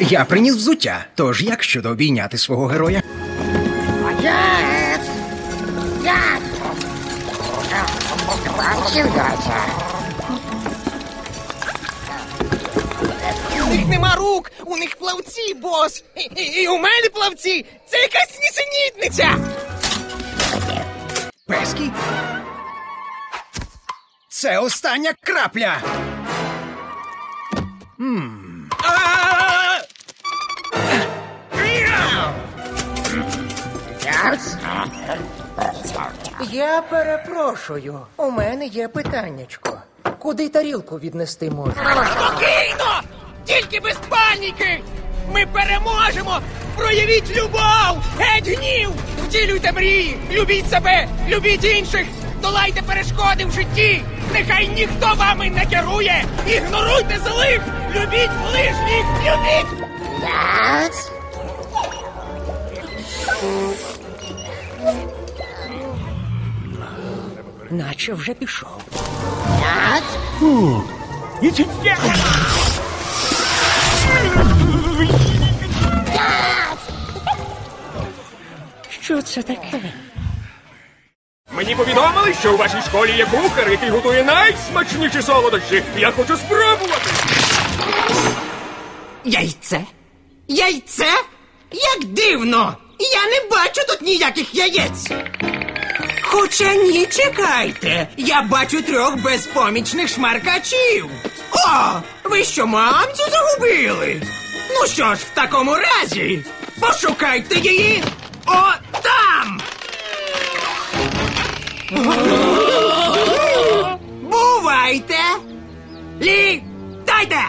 Я приніс взуття, тож як щодо обійняти свого героя? У них нема рук, у них плавці, бос. І, і, і у мене плавці. Це якась нісенітниця. Пескі? Це остання крапля. А! Я перепрошую, у мене є питаннячко. Куди тарілку віднести можна? Спокійно! Тільки без паніки! Ми переможемо! Проявіть любов! Геть гнів! Втілюйте мрії! Любіть себе! Любіть інших! Долайте перешкоди в житті! Нехай ніхто вами не керує! Ігноруйте злих! Любіть ближніх! Любіть! Наче вже пішов. Що це таке? Мені повідомили, що у вашій школі є кухар, який готує найсмачніші солодощі. Я хочу спробувати. Яйце? Яйце? Як дивно! Я не бачу тут ніяких яєць. Хоча ні, чекайте. Я бачу трьох безпомічних шмаркачів. О, ви що, мамцю загубили? Ну що ж, в такому разі, пошукайте її. О, там. Бувайте. Лі, дайте.